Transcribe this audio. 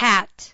hat.